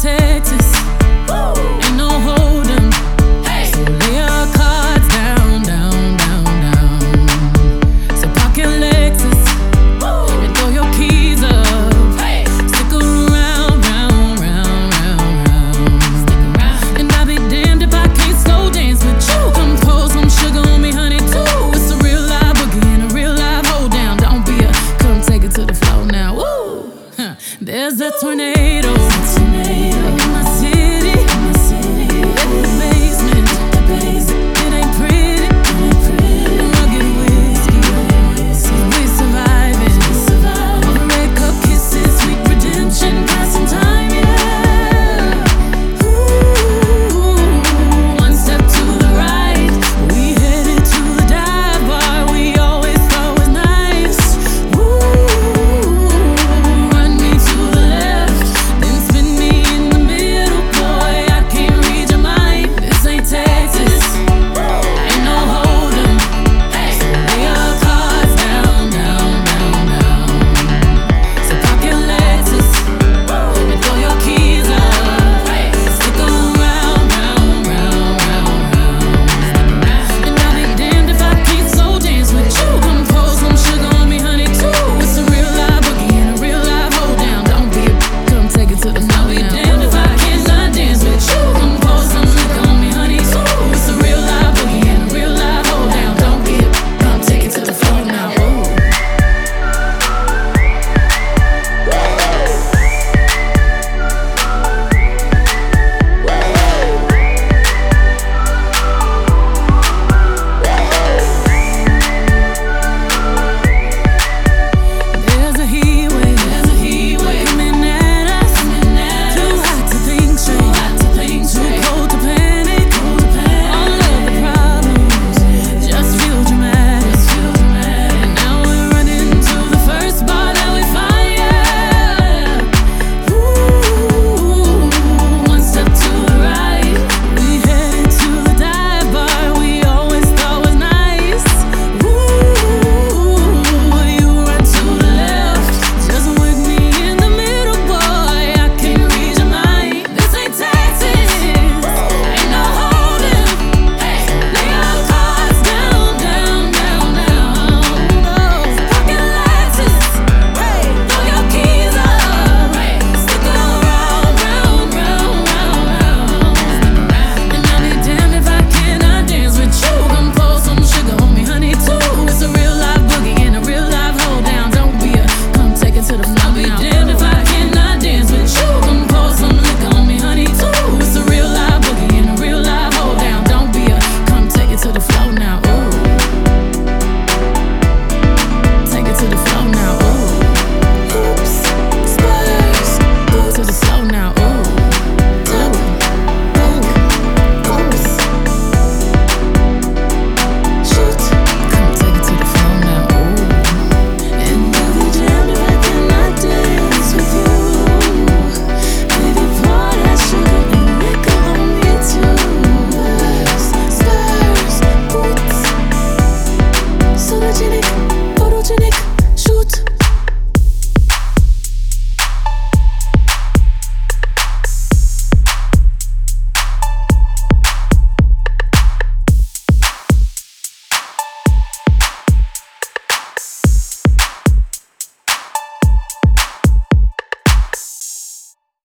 Texas, us. Ain't no holding. Hey. So lay your cards down, down, down, down. So park your Lexus Woo. and throw your keys up. Hey. Stick around, round, round, round, round. Stick around. And I'll be damned if I can't slow dance with you. Come pour some sugar on me, honey, too. It's a real live boogie and a real live hold down. Don't be a come take it to the floor now. Woo. Huh. There's a tornado.